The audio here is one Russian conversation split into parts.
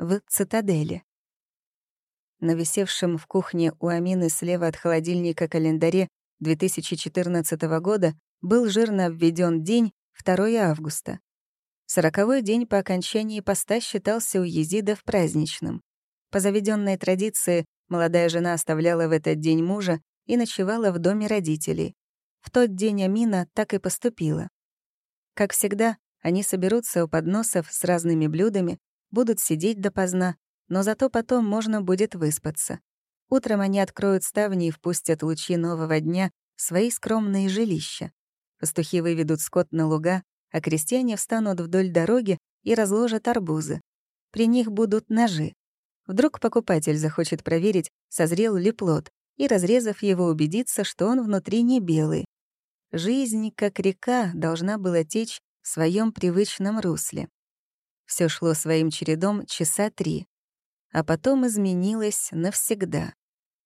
в цитадели. На висевшем в кухне у Амины слева от холодильника календаре 2014 года был жирно обведен день 2 августа. Сороковой день по окончании поста считался у езидов праздничным. По заведенной традиции, молодая жена оставляла в этот день мужа и ночевала в доме родителей. В тот день Амина так и поступила. Как всегда, они соберутся у подносов с разными блюдами, будут сидеть допоздна, но зато потом можно будет выспаться. Утром они откроют ставни и впустят лучи нового дня в свои скромные жилища. Пастухи выведут скот на луга, а крестьяне встанут вдоль дороги и разложат арбузы. При них будут ножи. Вдруг покупатель захочет проверить, созрел ли плод, и, разрезав его, убедиться, что он внутри не белый. Жизнь, как река, должна была течь в своем привычном русле. Все шло своим чередом часа три, а потом изменилось навсегда.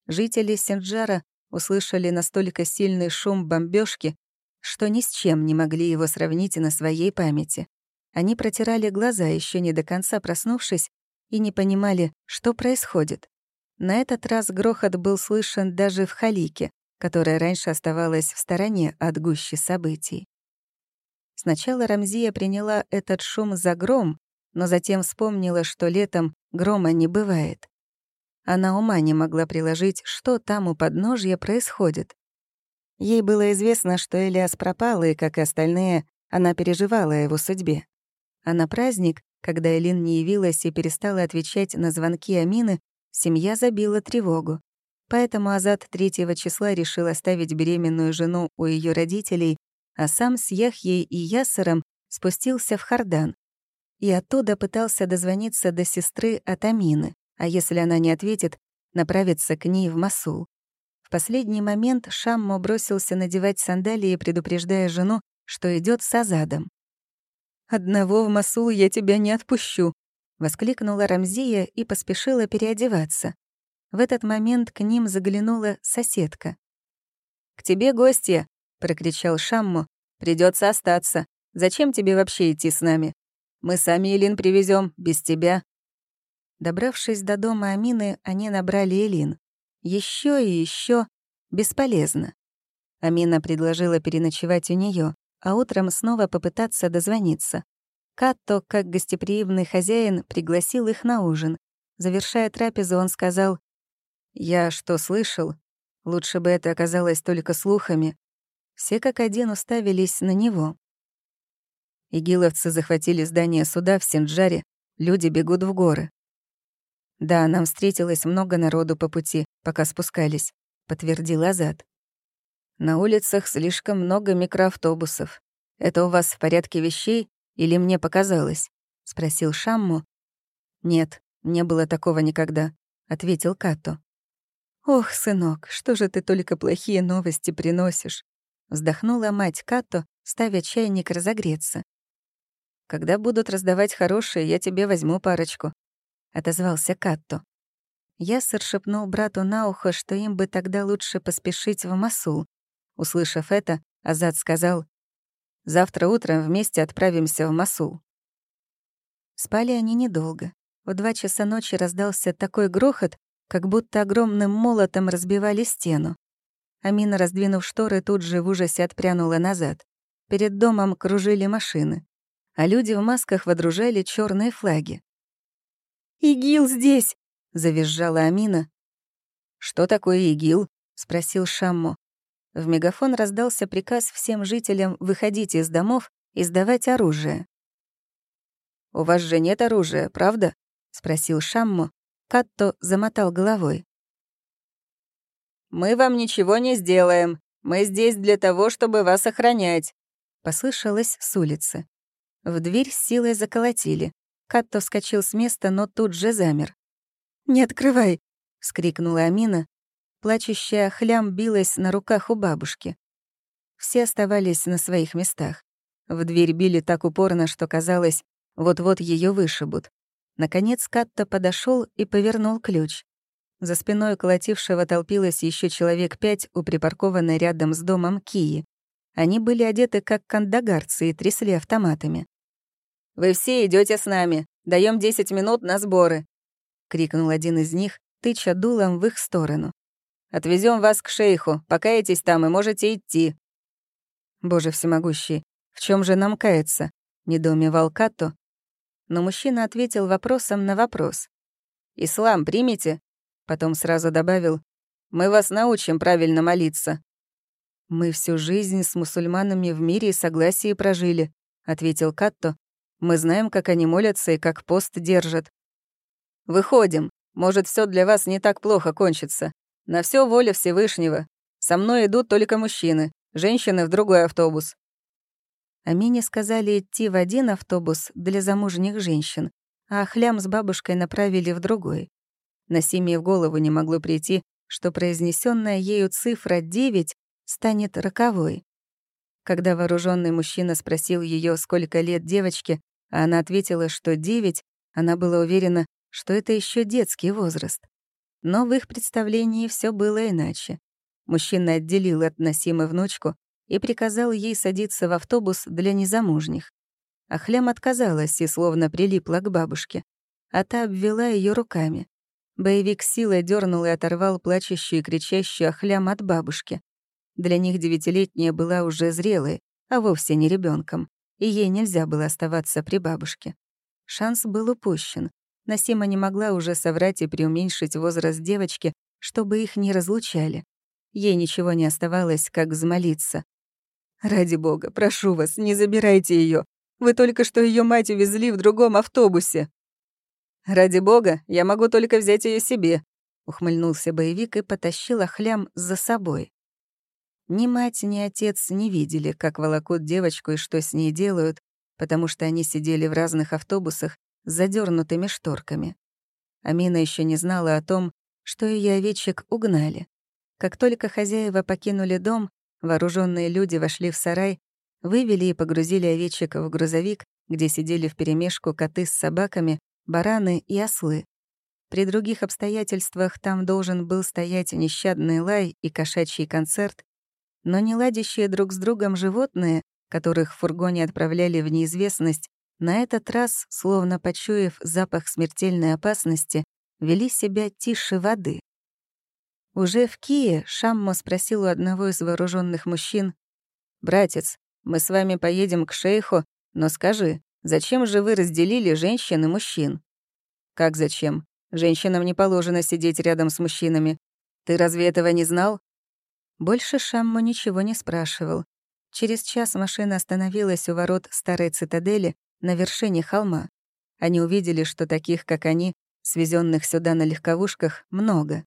Жители Сенджара услышали настолько сильный шум бомбежки, что ни с чем не могли его сравнить на своей памяти. Они протирали глаза, еще не до конца проснувшись, и не понимали, что происходит. На этот раз грохот был слышен даже в Халике, которая раньше оставалась в стороне от гущи событий. Сначала Рамзия приняла этот шум за гром, но затем вспомнила, что летом грома не бывает. Она ума не могла приложить, что там у подножья происходит. Ей было известно, что Элиас пропал, и, как и остальные, она переживала о его судьбе. А на праздник, когда Элин не явилась и перестала отвечать на звонки Амины, семья забила тревогу. Поэтому Азат третьего числа решил оставить беременную жену у ее родителей, а сам с Яхьей и Ясаром спустился в Хардан. И оттуда пытался дозвониться до сестры от Амины, а если она не ответит, направиться к ней в Масул. В последний момент Шаммо бросился надевать сандалии, предупреждая жену, что идет с Азадом. «Одного в Масул я тебя не отпущу», — воскликнула Рамзия и поспешила переодеваться. В этот момент к ним заглянула соседка. «К тебе гостья», — прокричал Шамму. Придется остаться. Зачем тебе вообще идти с нами? Мы сами Элин привезем без тебя». Добравшись до дома Амины, они набрали Элин. Еще и еще Бесполезно. Амина предложила переночевать у нее, а утром снова попытаться дозвониться. Катто, как гостеприимный хозяин, пригласил их на ужин. Завершая трапезу, он сказал, «Я что слышал? Лучше бы это оказалось только слухами. Все как один уставились на него. Игиловцы захватили здание суда в Синджаре, люди бегут в горы. «Да, нам встретилось много народу по пути, пока спускались», — подтвердил Азат. «На улицах слишком много микроавтобусов. Это у вас в порядке вещей или мне показалось?» — спросил Шамму. «Нет, не было такого никогда», — ответил Като. «Ох, сынок, что же ты только плохие новости приносишь?» Вздохнула мать Като, ставя чайник разогреться. «Когда будут раздавать хорошие, я тебе возьму парочку», — отозвался Катто. Ясser шепнул брату на ухо, что им бы тогда лучше поспешить в Масул. Услышав это, Азат сказал, «Завтра утром вместе отправимся в Масул». Спали они недолго. В два часа ночи раздался такой грохот, как будто огромным молотом разбивали стену. Амина, раздвинув шторы, тут же в ужасе отпрянула назад. Перед домом кружили машины, а люди в масках водружали черные флаги. «Игил здесь!» — завизжала Амина. «Что такое ИГИЛ?» — спросил Шаммо. В мегафон раздался приказ всем жителям выходить из домов и сдавать оружие. «У вас же нет оружия, правда?» — спросил Шаммо. Катто замотал головой. «Мы вам ничего не сделаем. Мы здесь для того, чтобы вас охранять», — послышалось с улицы. В дверь силой заколотили. Катто вскочил с места, но тут же замер. «Не открывай!» — вскрикнула Амина. Плачущая хлям билась на руках у бабушки. Все оставались на своих местах. В дверь били так упорно, что казалось, вот-вот ее вышибут. Наконец Катто подошел и повернул ключ. За спиной колотившего толпилось еще человек пять у припаркованной рядом с домом Кии. Они были одеты как кандагарцы и трясли автоматами. «Вы все идете с нами. Даем 10 минут на сборы!» — крикнул один из них, тыча дулом в их сторону. Отвезем вас к шейху, покаетесь там и можете идти». «Боже всемогущий, в чем же нам каяться?» — недоумевал Като. Но мужчина ответил вопросом на вопрос. «Ислам примите?» Потом сразу добавил, «Мы вас научим правильно молиться». «Мы всю жизнь с мусульманами в мире и согласии прожили», — ответил Катто. «Мы знаем, как они молятся и как пост держат». «Выходим. Может, все для вас не так плохо кончится. На все воля Всевышнего. Со мной идут только мужчины, женщины в другой автобус». Амине сказали идти в один автобус для замужних женщин, а Хлям с бабушкой направили в другой. На Симе в голову не могло прийти, что произнесенная ею цифра 9 станет роковой. Когда вооруженный мужчина спросил ее, сколько лет девочке, а она ответила, что 9, она была уверена, что это еще детский возраст. Но в их представлении все было иначе. Мужчина отделил от Насимы внучку и приказал ей садиться в автобус для незамужних. Ахлям отказалась и словно прилипла к бабушке, а та обвела ее руками. Боевик силой дернул и оторвал плачущую и кричащую Ахлям от бабушки. Для них девятилетняя была уже зрелой, а вовсе не ребенком, и ей нельзя было оставаться при бабушке. Шанс был упущен. Насима не могла уже соврать и преуменьшить возраст девочки, чтобы их не разлучали. Ей ничего не оставалось, как взмолиться. «Ради бога, прошу вас, не забирайте ее. Вы только что ее мать увезли в другом автобусе». «Ради бога, я могу только взять ее себе», — ухмыльнулся боевик и потащил Ахлям за собой. Ни мать, ни отец не видели, как волокут девочку и что с ней делают, потому что они сидели в разных автобусах с задернутыми шторками. Амина еще не знала о том, что ее овечек угнали. Как только хозяева покинули дом, вооруженные люди вошли в сарай, вывели и погрузили овечек в грузовик, где сидели вперемешку коты с собаками, бараны и ослы. При других обстоятельствах там должен был стоять нещадный лай и кошачий концерт, но не ладящие друг с другом животные, которых в фургоне отправляли в неизвестность, на этот раз, словно почуяв запах смертельной опасности, вели себя тише воды. Уже в Кие Шаммо спросил у одного из вооруженных мужчин, «Братец, мы с вами поедем к шейху, но скажи, зачем же вы разделили женщин и мужчин?» «Как зачем? Женщинам не положено сидеть рядом с мужчинами. Ты разве этого не знал?» Больше Шаммо ничего не спрашивал. Через час машина остановилась у ворот старой цитадели, на вершине холма. Они увидели, что таких, как они, свезенных сюда на легковушках, много.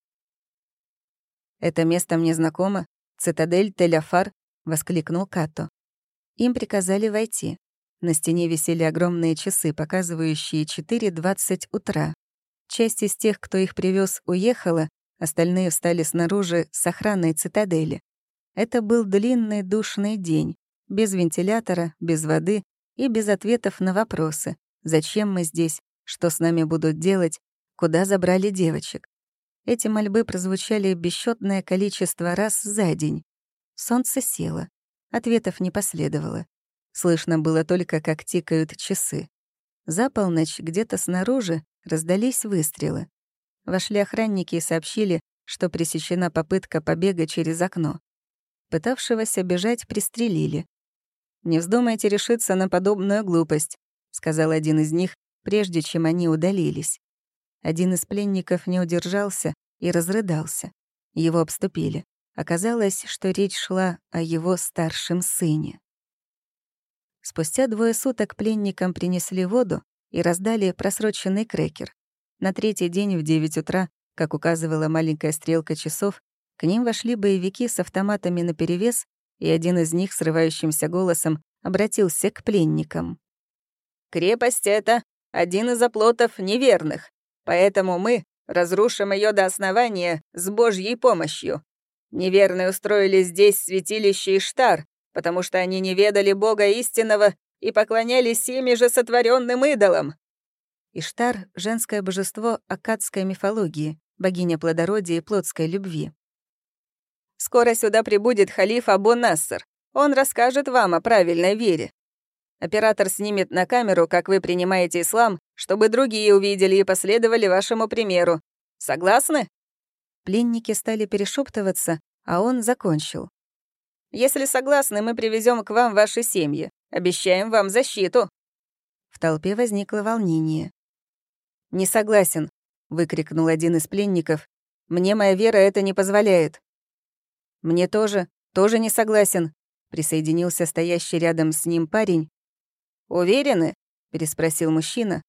«Это место мне знакомо. Цитадель Теляфар», — воскликнул Като. Им приказали войти. На стене висели огромные часы, показывающие 4.20 утра. Часть из тех, кто их привез, уехала, остальные встали снаружи с охраной цитадели. Это был длинный душный день, без вентилятора, без воды и без ответов на вопросы. Зачем мы здесь? Что с нами будут делать? Куда забрали девочек? Эти мольбы прозвучали бесчетное количество раз за день. Солнце село. Ответов не последовало. Слышно было только, как тикают часы. За полночь где-то снаружи раздались выстрелы. Вошли охранники и сообщили, что пресечена попытка побега через окно. Пытавшегося бежать пристрелили. «Не вздумайте решиться на подобную глупость», — сказал один из них, прежде чем они удалились. Один из пленников не удержался и разрыдался. Его обступили. Оказалось, что речь шла о его старшем сыне. Спустя двое суток пленникам принесли воду и раздали просроченный крекер. На третий день в 9 утра, как указывала маленькая стрелка часов, к ним вошли боевики с автоматами наперевес и один из них срывающимся голосом обратился к пленникам. «Крепость эта — один из оплотов неверных, поэтому мы разрушим ее до основания с Божьей помощью. Неверные устроили здесь святилище Иштар, потому что они не ведали Бога истинного и поклонялись ими же сотворенным идолам». Иштар — женское божество акадской мифологии, богиня плодородия и плотской любви. Скоро сюда прибудет халиф Абу Нассер. Он расскажет вам о правильной вере». Оператор снимет на камеру, как вы принимаете ислам, чтобы другие увидели и последовали вашему примеру. Согласны?» Пленники стали перешептываться, а он закончил. «Если согласны, мы привезем к вам ваши семьи. Обещаем вам защиту». В толпе возникло волнение. «Не согласен», — выкрикнул один из пленников. «Мне моя вера это не позволяет». «Мне тоже, тоже не согласен», — присоединился стоящий рядом с ним парень. «Уверены?» — переспросил мужчина.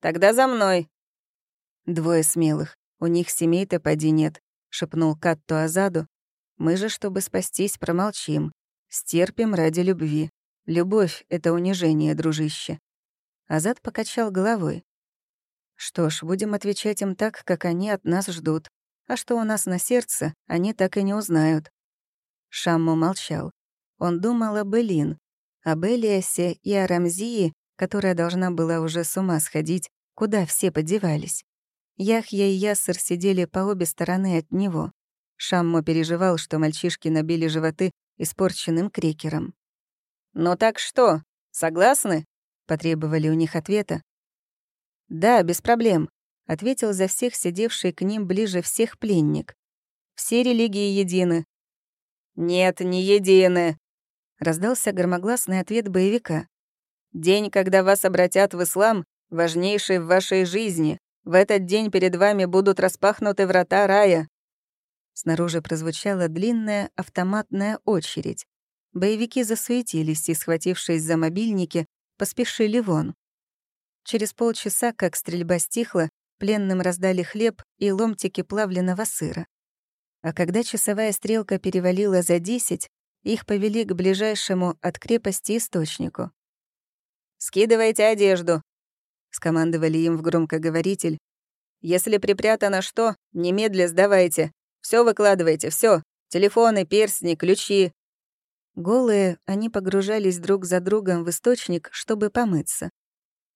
«Тогда за мной». «Двое смелых. У них семей-то поди нет», — шепнул Катту Азаду. «Мы же, чтобы спастись, промолчим. Стерпим ради любви. Любовь — это унижение, дружище». Азад покачал головой. Что ж, будем отвечать им так, как они от нас ждут. А что у нас на сердце, они так и не узнают. Шамму молчал. Он думал об Элин, об Элиасе и о Рамзии, которая должна была уже с ума сходить, куда все подевались. Яхья и Яссер сидели по обе стороны от него. Шаммо переживал, что мальчишки набили животы испорченным крекером. «Ну так что, согласны?» — потребовали у них ответа. «Да, без проблем», — ответил за всех сидевший к ним ближе всех пленник. «Все религии едины». «Нет, не едины», — раздался громогласный ответ боевика. «День, когда вас обратят в ислам, важнейший в вашей жизни. В этот день перед вами будут распахнуты врата рая». Снаружи прозвучала длинная автоматная очередь. Боевики засуетились и, схватившись за мобильники, поспешили вон. Через полчаса, как стрельба стихла, пленным раздали хлеб и ломтики плавленного сыра. А когда часовая стрелка перевалила за десять, их повели к ближайшему от крепости источнику. «Скидывайте одежду», — скомандовали им в громкоговоритель. «Если припрятано что, немедля сдавайте. Все выкладывайте, все. Телефоны, перстни, ключи». Голые, они погружались друг за другом в источник, чтобы помыться.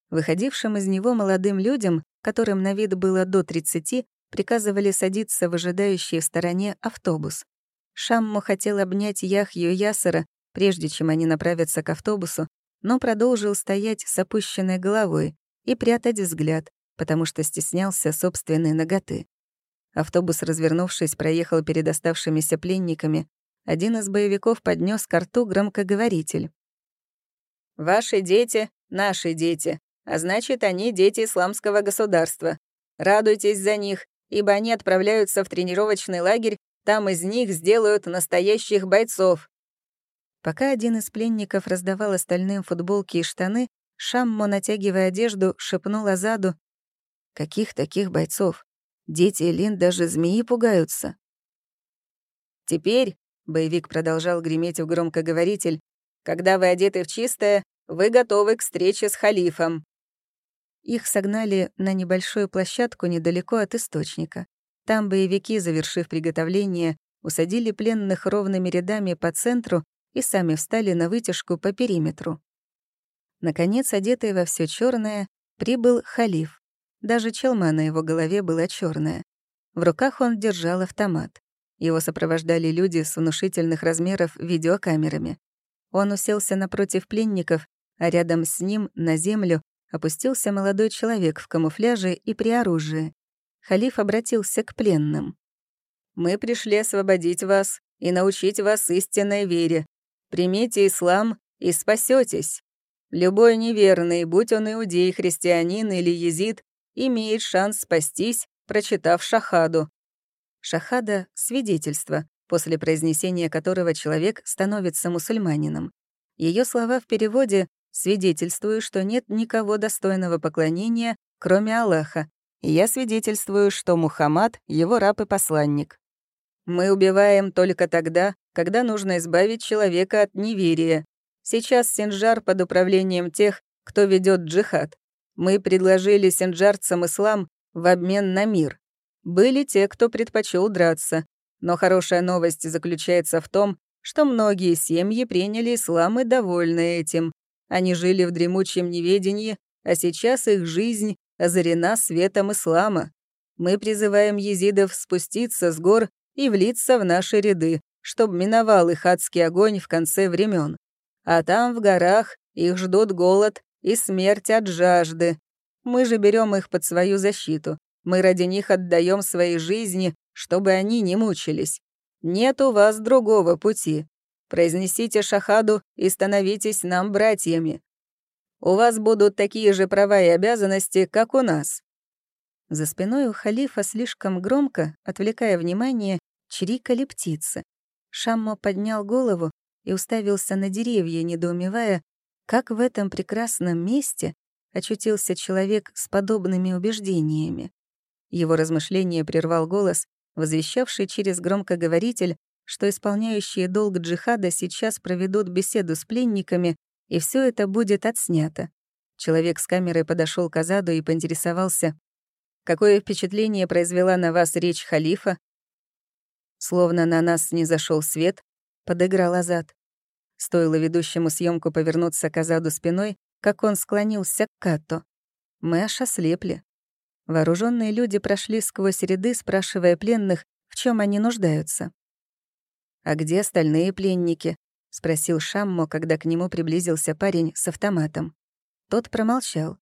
Выходившим из него молодым людям, которым на вид было до 30, приказывали садиться в ожидающий в стороне автобус. Шамму хотел обнять Яхью Ясера, прежде чем они направятся к автобусу, но продолжил стоять с опущенной головой и прятать взгляд, потому что стеснялся собственной ноготы. Автобус, развернувшись, проехал перед оставшимися пленниками. Один из боевиков поднес к рту громкоговоритель. «Ваши дети — наши дети а значит, они дети исламского государства. Радуйтесь за них, ибо они отправляются в тренировочный лагерь, там из них сделают настоящих бойцов». Пока один из пленников раздавал остальным футболки и штаны, Шаммо, натягивая одежду, шепнул Азаду. «Каких таких бойцов? Дети Лин даже змеи пугаются». «Теперь», — боевик продолжал греметь в громкоговоритель, «когда вы одеты в чистое, вы готовы к встрече с халифом. Их согнали на небольшую площадку недалеко от источника. Там боевики, завершив приготовление, усадили пленных ровными рядами по центру и сами встали на вытяжку по периметру. Наконец, одетый во все черное, прибыл халиф. Даже челма на его голове была черная. В руках он держал автомат. Его сопровождали люди с внушительных размеров видеокамерами. Он уселся напротив пленников, а рядом с ним, на землю, опустился молодой человек в камуфляже и при оружии. Халиф обратился к пленным. «Мы пришли освободить вас и научить вас истинной вере. Примите ислам и спасетесь. Любой неверный, будь он иудей, христианин или езид, имеет шанс спастись, прочитав шахаду». Шахада — свидетельство, после произнесения которого человек становится мусульманином. Ее слова в переводе Свидетельствую, что нет никого достойного поклонения, кроме Аллаха. И я свидетельствую, что Мухаммад — его раб и посланник. Мы убиваем только тогда, когда нужно избавить человека от неверия. Сейчас Синжар под управлением тех, кто ведет джихад. Мы предложили синджарцам ислам в обмен на мир. Были те, кто предпочел драться. Но хорошая новость заключается в том, что многие семьи приняли ислам и довольны этим. Они жили в дремучем неведении, а сейчас их жизнь озарена светом ислама. Мы призываем езидов спуститься с гор и влиться в наши ряды, чтобы миновал их адский огонь в конце времен. А там, в горах, Их ждут голод и смерть от жажды. Мы же берем их под свою защиту. Мы ради них отдаем свои жизни, чтобы они не мучились. Нет у вас другого пути. Произнесите шахаду и становитесь нам братьями. У вас будут такие же права и обязанности, как у нас». За спиной у халифа слишком громко, отвлекая внимание, чирикали птицы. Шаммо поднял голову и уставился на деревья, недоумевая, как в этом прекрасном месте очутился человек с подобными убеждениями. Его размышление прервал голос, возвещавший через громкоговоритель, что исполняющие долг джихада сейчас проведут беседу с пленниками, и все это будет отснято. Человек с камерой подошел к Азаду и поинтересовался, «Какое впечатление произвела на вас речь халифа?» Словно на нас не зашел свет, подыграл Азад. Стоило ведущему съемку повернуться к Азаду спиной, как он склонился к Като. Мы аж ослепли. Вооруженные люди прошли сквозь ряды, спрашивая пленных, в чем они нуждаются. «А где остальные пленники?» — спросил Шаммо, когда к нему приблизился парень с автоматом. Тот промолчал.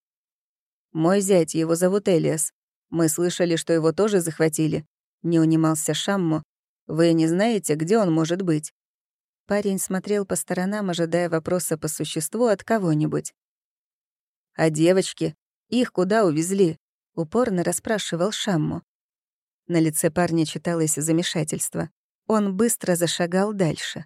«Мой зять, его зовут Элиас. Мы слышали, что его тоже захватили». Не унимался Шаммо. «Вы не знаете, где он может быть?» Парень смотрел по сторонам, ожидая вопроса по существу от кого-нибудь. «А девочки? Их куда увезли?» — упорно расспрашивал Шамму. На лице парня читалось замешательство. Он быстро зашагал дальше.